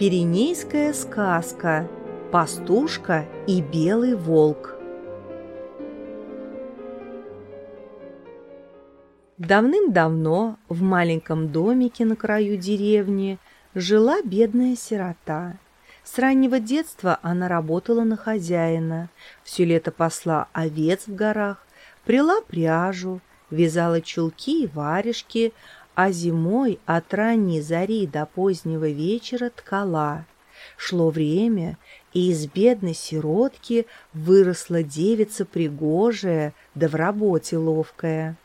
Пиренейская сказка «Пастушка и белый волк» Давным-давно в маленьком домике на краю деревни жила бедная сирота. С раннего детства она работала на хозяина, все лето пасла овец в горах, прила пряжу, вязала чулки и варежки, а зимой от ранней зари до позднего вечера ткала. Шло время, и из бедной сиротки выросла девица пригожая, да в работе ловкая.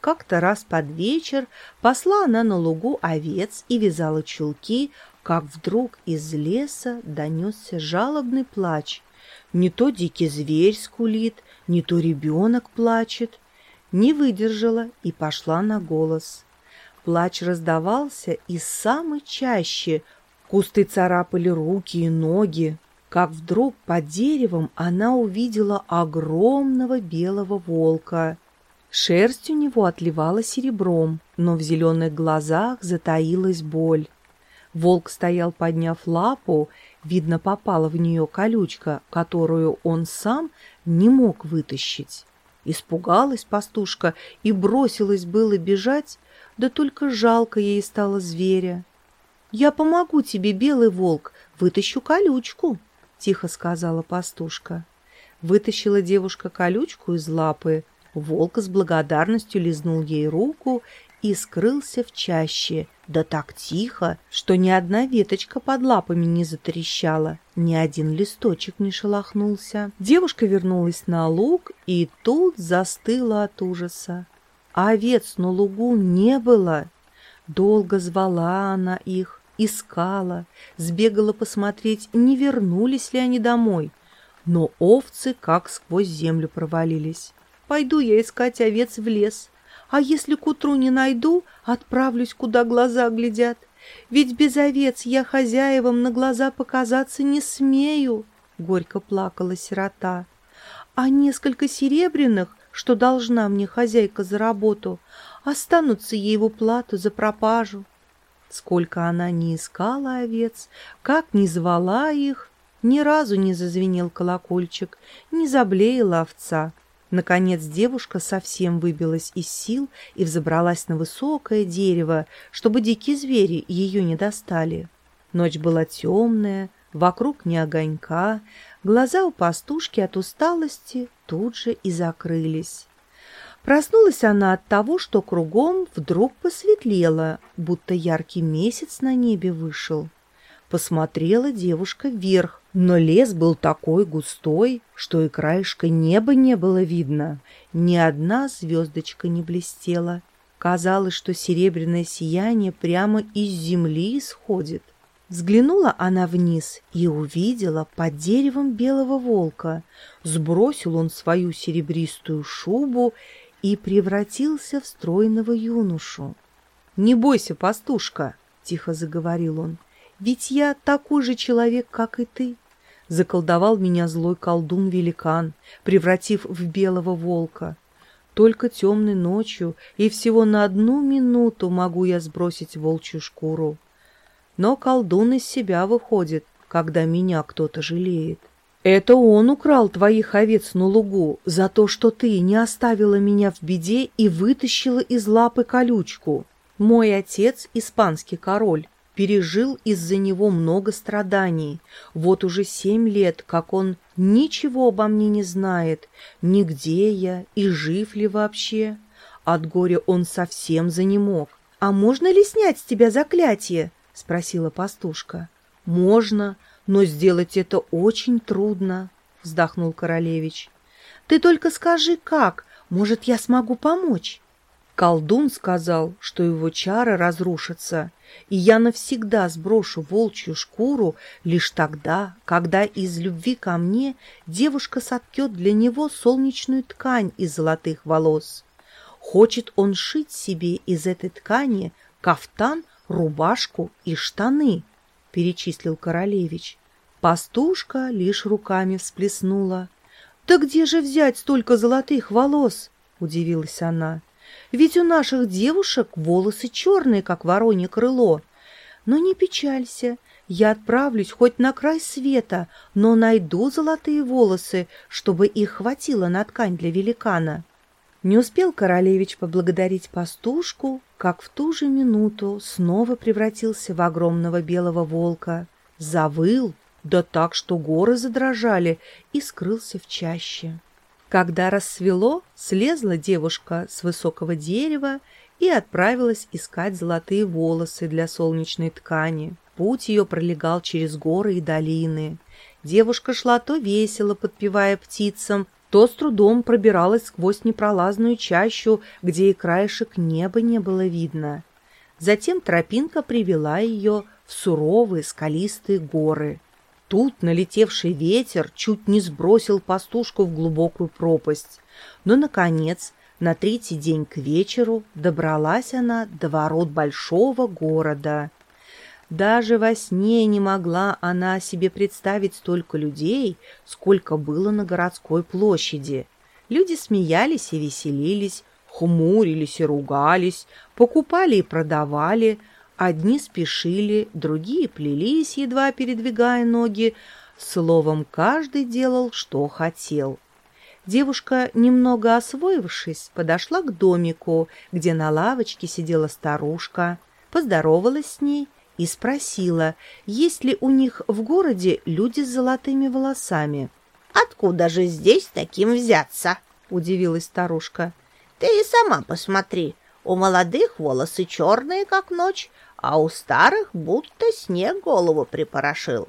Как-то раз под вечер посла она на лугу овец и вязала чулки, как вдруг из леса донесся жалобный плач. Не то дикий зверь скулит, не то ребенок плачет. Не выдержала и пошла на голос. Плач раздавался из самой чаще. Кусты царапали руки и ноги. Как вдруг под деревом она увидела огромного белого волка. Шерсть у него отливала серебром, но в зеленых глазах затаилась боль. Волк стоял, подняв лапу, видно, попала в нее колючка, которую он сам не мог вытащить. Испугалась пастушка и бросилась было бежать, да только жалко ей стало зверя. «Я помогу тебе, белый волк, вытащу колючку», — тихо сказала пастушка. Вытащила девушка колючку из лапы. Волк с благодарностью лизнул ей руку и скрылся в чаще, да так тихо, что ни одна веточка под лапами не затрещала, ни один листочек не шелохнулся. Девушка вернулась на луг и тут застыла от ужаса а овец на лугу не было. Долго звала она их, искала, сбегала посмотреть, не вернулись ли они домой. Но овцы как сквозь землю провалились. Пойду я искать овец в лес, а если к утру не найду, отправлюсь, куда глаза глядят. Ведь без овец я хозяевам на глаза показаться не смею, — горько плакала сирота. А несколько серебряных что должна мне хозяйка за работу, останутся ей в уплату за пропажу. Сколько она не искала овец, как не звала их, ни разу не зазвенел колокольчик, не заблеяла овца. Наконец девушка совсем выбилась из сил и взобралась на высокое дерево, чтобы дикие звери ее не достали. Ночь была темная, вокруг не огонька, глаза у пастушки от усталости тут же и закрылись. Проснулась она от того, что кругом вдруг посветлело, будто яркий месяц на небе вышел. Посмотрела девушка вверх, но лес был такой густой, что и краешка неба не было видно. Ни одна звездочка не блестела. Казалось, что серебряное сияние прямо из земли исходит. Взглянула она вниз и увидела под деревом белого волка. Сбросил он свою серебристую шубу и превратился в стройного юношу. «Не бойся, пастушка!» — тихо заговорил он. «Ведь я такой же человек, как и ты!» Заколдовал меня злой колдун-великан, превратив в белого волка. Только темной ночью и всего на одну минуту могу я сбросить волчью шкуру. Но колдун из себя выходит, когда меня кто-то жалеет. Это он украл твоих овец на лугу за то, что ты не оставила меня в беде и вытащила из лапы колючку. Мой отец, испанский король, пережил из-за него много страданий. Вот уже семь лет, как он ничего обо мне не знает, нигде я и жив ли вообще. От горя он совсем занемог. «А можно ли снять с тебя заклятие?» — спросила пастушка. «Можно, но сделать это очень трудно», — вздохнул королевич. «Ты только скажи, как, может, я смогу помочь?» Колдун сказал, что его чары разрушатся, и я навсегда сброшу волчью шкуру лишь тогда, когда из любви ко мне девушка соткет для него солнечную ткань из золотых волос. Хочет он шить себе из этой ткани кафтан рубашку и штаны, — перечислил королевич. Пастушка лишь руками всплеснула. — Да где же взять столько золотых волос? — удивилась она. — Ведь у наших девушек волосы черные, как воронье крыло. Но не печалься, Я отправлюсь хоть на край света, но найду золотые волосы, чтобы их хватило на ткань для великана. Не успел королевич поблагодарить пастушку, как в ту же минуту снова превратился в огромного белого волка. Завыл, да так, что горы задрожали, и скрылся в чаще. Когда рассвело, слезла девушка с высокого дерева и отправилась искать золотые волосы для солнечной ткани. Путь ее пролегал через горы и долины. Девушка шла то весело, подпевая птицам, то с трудом пробиралась сквозь непролазную чащу, где и краешек неба не было видно. Затем тропинка привела ее в суровые скалистые горы. Тут налетевший ветер чуть не сбросил пастушку в глубокую пропасть. Но, наконец, на третий день к вечеру добралась она до ворот большого города. Даже во сне не могла она себе представить столько людей, сколько было на городской площади. Люди смеялись и веселились, хмурились и ругались, покупали и продавали. Одни спешили, другие плелись, едва передвигая ноги. Словом, каждый делал, что хотел. Девушка, немного освоившись, подошла к домику, где на лавочке сидела старушка, поздоровалась с ней и спросила, есть ли у них в городе люди с золотыми волосами. «Откуда же здесь таким взяться?» — удивилась старушка. «Ты и сама посмотри, у молодых волосы черные, как ночь, а у старых будто снег голову припорошил.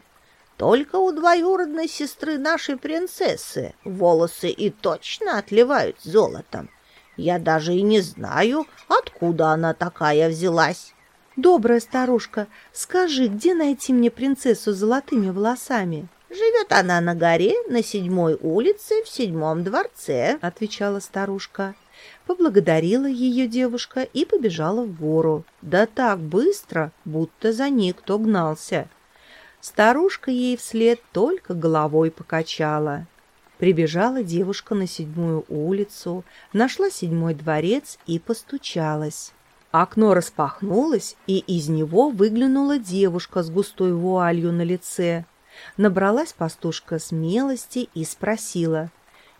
Только у двоюродной сестры нашей принцессы волосы и точно отливают золотом. Я даже и не знаю, откуда она такая взялась». «Добрая старушка, скажи, где найти мне принцессу с золотыми волосами?» «Живет она на горе, на седьмой улице, в седьмом дворце», — отвечала старушка. Поблагодарила ее девушка и побежала в гору. Да так быстро, будто за ней кто гнался. Старушка ей вслед только головой покачала. Прибежала девушка на седьмую улицу, нашла седьмой дворец и постучалась. Окно распахнулось, и из него выглянула девушка с густой вуалью на лице. Набралась пастушка смелости и спросила.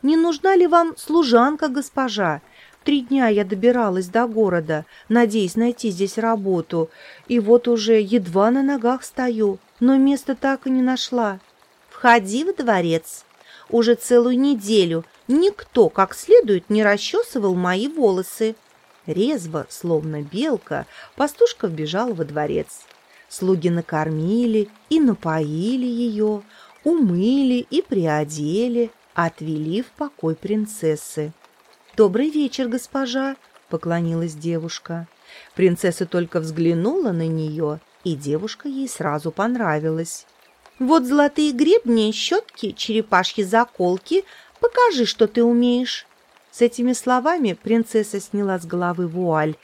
«Не нужна ли вам служанка, госпожа? Три дня я добиралась до города, надеясь найти здесь работу, и вот уже едва на ногах стою, но места так и не нашла. Входи в дворец. Уже целую неделю никто как следует не расчесывал мои волосы. Резво, словно белка, пастушка вбежала во дворец. Слуги накормили и напоили ее, умыли и приодели, отвели в покой принцессы. «Добрый вечер, госпожа!» — поклонилась девушка. Принцесса только взглянула на нее, и девушка ей сразу понравилась. «Вот золотые гребни, щетки, черепашьи заколки. Покажи, что ты умеешь!» С этими словами принцесса сняла с головы вуаль,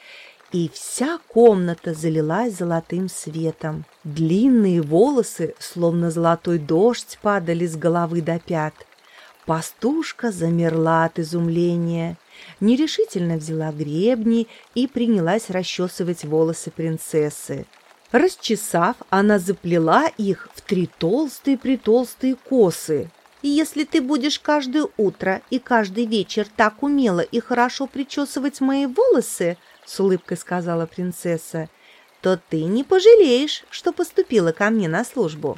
и вся комната залилась золотым светом. Длинные волосы, словно золотой дождь, падали с головы до пят. Пастушка замерла от изумления, нерешительно взяла гребни и принялась расчесывать волосы принцессы. Расчесав, она заплела их в три толстые-притолстые косы, и если ты будешь каждое утро и каждый вечер так умело и хорошо причесывать мои волосы, — с улыбкой сказала принцесса, — то ты не пожалеешь, что поступила ко мне на службу.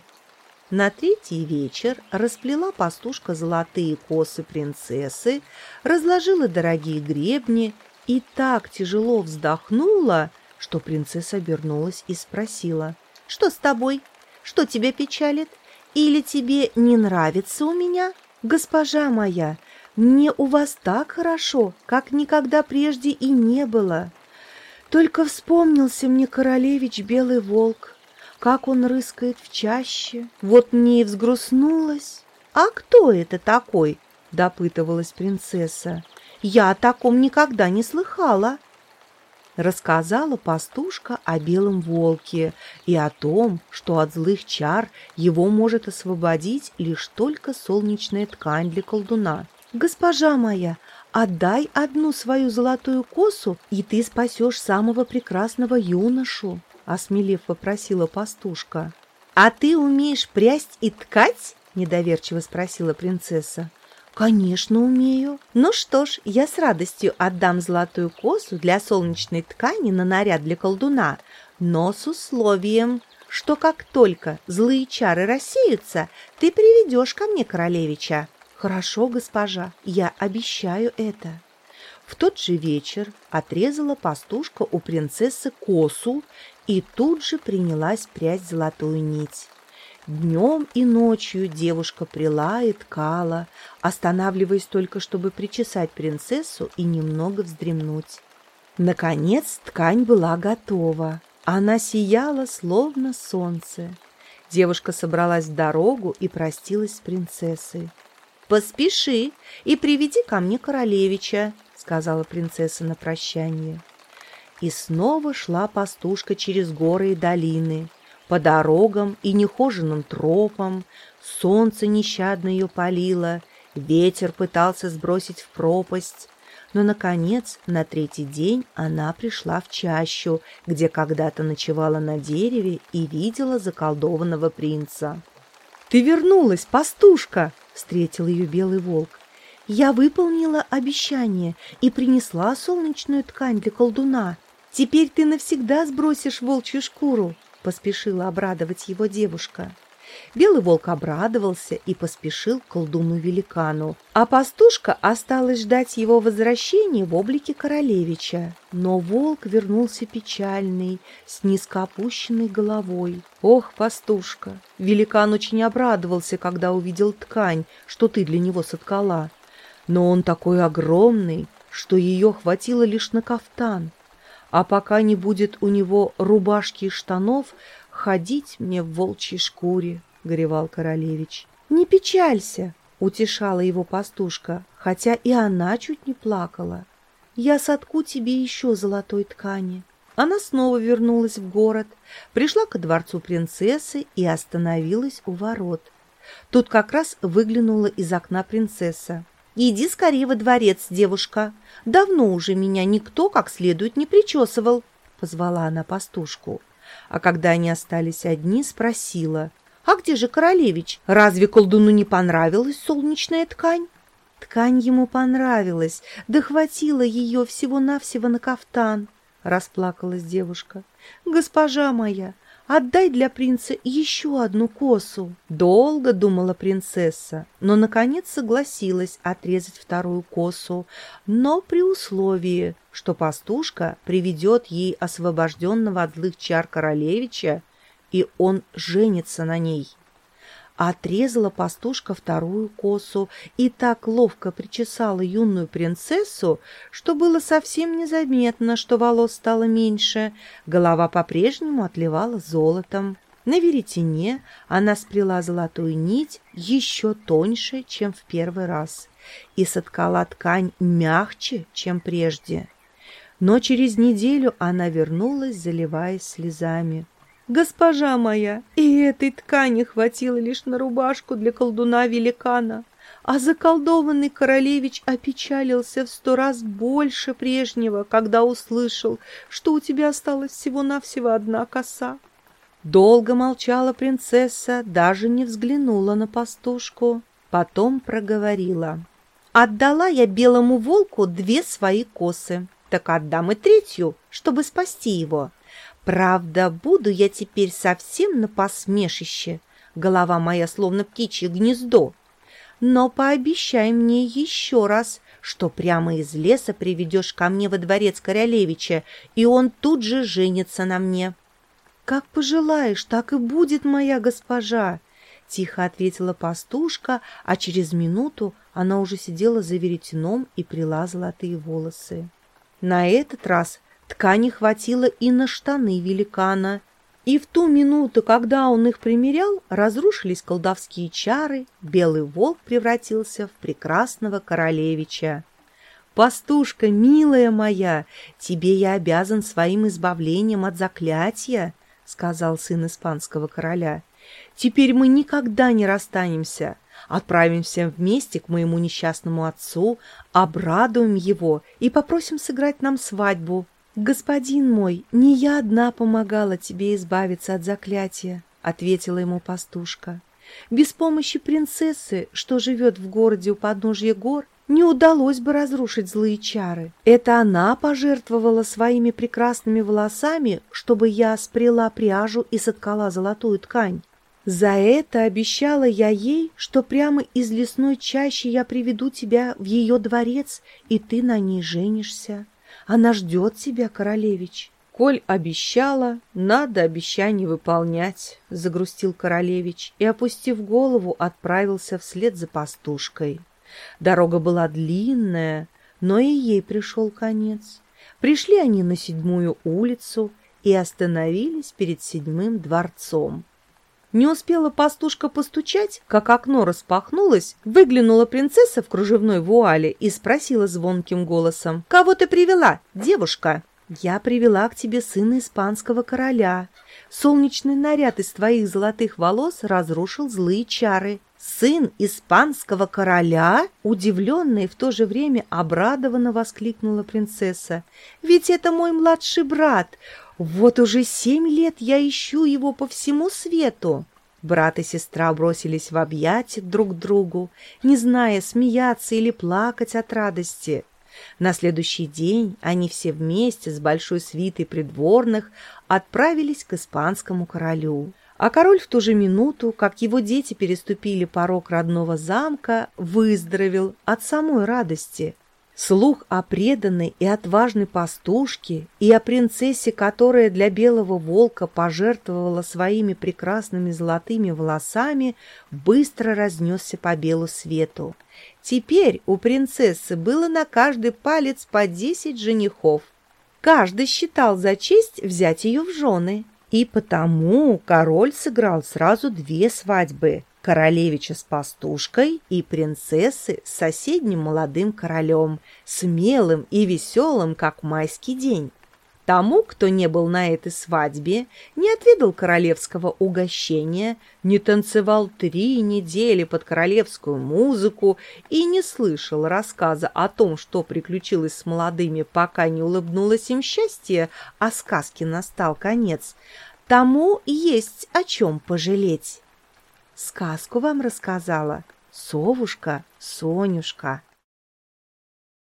На третий вечер расплела пастушка золотые косы принцессы, разложила дорогие гребни и так тяжело вздохнула, что принцесса обернулась и спросила, «Что с тобой? Что тебя печалит?» Или тебе не нравится у меня? Госпожа моя, мне у вас так хорошо, как никогда прежде и не было. Только вспомнился мне королевич Белый Волк, как он рыскает в чаще. Вот мне и взгрустнулось. А кто это такой? допытывалась принцесса. Я о таком никогда не слыхала рассказала пастушка о белом волке и о том, что от злых чар его может освободить лишь только солнечная ткань для колдуна. «Госпожа моя, отдай одну свою золотую косу, и ты спасешь самого прекрасного юношу», — осмелев попросила пастушка. «А ты умеешь прясть и ткать?» — недоверчиво спросила принцесса. «Конечно, умею. Ну что ж, я с радостью отдам золотую косу для солнечной ткани на наряд для колдуна, но с условием, что как только злые чары рассеются, ты приведешь ко мне королевича». «Хорошо, госпожа, я обещаю это». В тот же вечер отрезала пастушка у принцессы косу и тут же принялась прясть золотую нить. Днем и ночью девушка прила и ткала, останавливаясь только, чтобы причесать принцессу и немного вздремнуть. Наконец ткань была готова. Она сияла, словно солнце. Девушка собралась в дорогу и простилась с принцессой. «Поспеши и приведи ко мне королевича», — сказала принцесса на прощание. И снова шла пастушка через горы и долины, по дорогам и нехоженным тропам. Солнце нещадно ее палило, ветер пытался сбросить в пропасть. Но, наконец, на третий день она пришла в чащу, где когда-то ночевала на дереве и видела заколдованного принца. «Ты вернулась, пастушка!» — встретил ее белый волк. «Я выполнила обещание и принесла солнечную ткань для колдуна. Теперь ты навсегда сбросишь волчью шкуру», — поспешила обрадовать его девушка. Белый волк обрадовался и поспешил к колдуну-великану, а пастушка осталась ждать его возвращения в облике королевича. Но волк вернулся печальный, с низко опущенной головой. «Ох, пастушка!» Великан очень обрадовался, когда увидел ткань, что ты для него соткала. Но он такой огромный, что ее хватило лишь на кафтан. А пока не будет у него рубашки и штанов, ходить мне в волчьей шкуре. — горевал королевич. «Не печалься!» — утешала его пастушка, хотя и она чуть не плакала. «Я сотку тебе еще золотой ткани». Она снова вернулась в город, пришла ко дворцу принцессы и остановилась у ворот. Тут как раз выглянула из окна принцесса. «Иди скорее во дворец, девушка. Давно уже меня никто как следует не причесывал», — позвала она пастушку. А когда они остались одни, спросила — а где же королевич? Разве колдуну не понравилась солнечная ткань? Ткань ему понравилась, да хватило ее всего-навсего на кафтан, расплакалась девушка. Госпожа моя, отдай для принца еще одну косу. Долго думала принцесса, но, наконец, согласилась отрезать вторую косу, но при условии, что пастушка приведет ей освобожденного от злых чар королевича и он женится на ней. Отрезала пастушка вторую косу и так ловко причесала юную принцессу, что было совсем незаметно, что волос стало меньше, голова по-прежнему отливала золотом. На веретене она сплела золотую нить еще тоньше, чем в первый раз, и соткала ткань мягче, чем прежде. Но через неделю она вернулась, заливаясь слезами. Госпожа моя, и этой ткани хватило лишь на рубашку для колдуна-великана, а заколдованный королевич опечалился в сто раз больше прежнего, когда услышал, что у тебя осталась всего-навсего одна коса. Долго молчала принцесса, даже не взглянула на пастушку, потом проговорила. «Отдала я белому волку две свои косы, так отдам и третью, чтобы спасти его». Правда, буду я теперь совсем на посмешище, голова моя словно птичье гнездо. Но пообещай мне еще раз, что прямо из леса приведешь ко мне во дворец королевича, и он тут же женится на мне. — Как пожелаешь, так и будет, моя госпожа, — тихо ответила пастушка, а через минуту она уже сидела за веретеном и прила золотые волосы. На этот раз Ткани хватило и на штаны великана. И в ту минуту, когда он их примерял, разрушились колдовские чары, белый волк превратился в прекрасного королевича. «Пастушка, милая моя, тебе я обязан своим избавлением от заклятия», — сказал сын испанского короля. «Теперь мы никогда не расстанемся. Отправимся вместе к моему несчастному отцу, обрадуем его и попросим сыграть нам свадьбу. «Господин мой, не я одна помогала тебе избавиться от заклятия», ответила ему пастушка. Без помощи принцессы, что живет в городе у подножья гор, не удалось бы разрушить злые чары. Это она пожертвовала своими прекрасными волосами, чтобы я спрела пряжу и соткала золотую ткань. За это обещала я ей, что прямо из лесной чащи я приведу тебя в ее дворец, и ты на ней женишься. Она ждет тебя, королевич. Коль обещала, надо обещание выполнять, загрустил королевич и, опустив голову, отправился вслед за пастушкой. Дорога была длинная, но и ей пришел конец. Пришли они на седьмую улицу и остановились перед седьмым дворцом. Не успела пастушка постучать, как окно распахнулось, выглянула принцесса в кружевной вуале и спросила звонким голосом, «Кого ты привела, девушка?» «Я привела к тебе сына испанского короля. Солнечный наряд из твоих золотых волос разрушил злые чары. «Сын испанского короля?» Удивленная и в то же время обрадованно воскликнула принцесса. «Ведь это мой младший брат. Вот уже семь лет я ищу его по всему свету». Брат и сестра бросились в объятия друг к другу, не зная, смеяться или плакать от радости. На следующий день они все вместе с большой свитой придворных отправились к испанскому королю. А король в ту же минуту, как его дети переступили порог родного замка, выздоровел от самой радости. Слух о преданной и отважной пастушке и о принцессе, которая для белого волка пожертвовала своими прекрасными золотыми волосами, быстро разнесся по белу свету. Теперь у принцессы было на каждый палец по десять женихов. Каждый считал за честь взять ее в жены. И потому король сыграл сразу две свадьбы – королевича с пастушкой и принцессы с соседним молодым королем, смелым и веселым, как майский день. Тому, кто не был на этой свадьбе, не отведал королевского угощения, не танцевал три недели под королевскую музыку и не слышал рассказа о том, что приключилось с молодыми, пока не улыбнулось им счастье, а сказке настал конец, тому есть о чем пожалеть. Сказку вам рассказала совушка Сонюшка.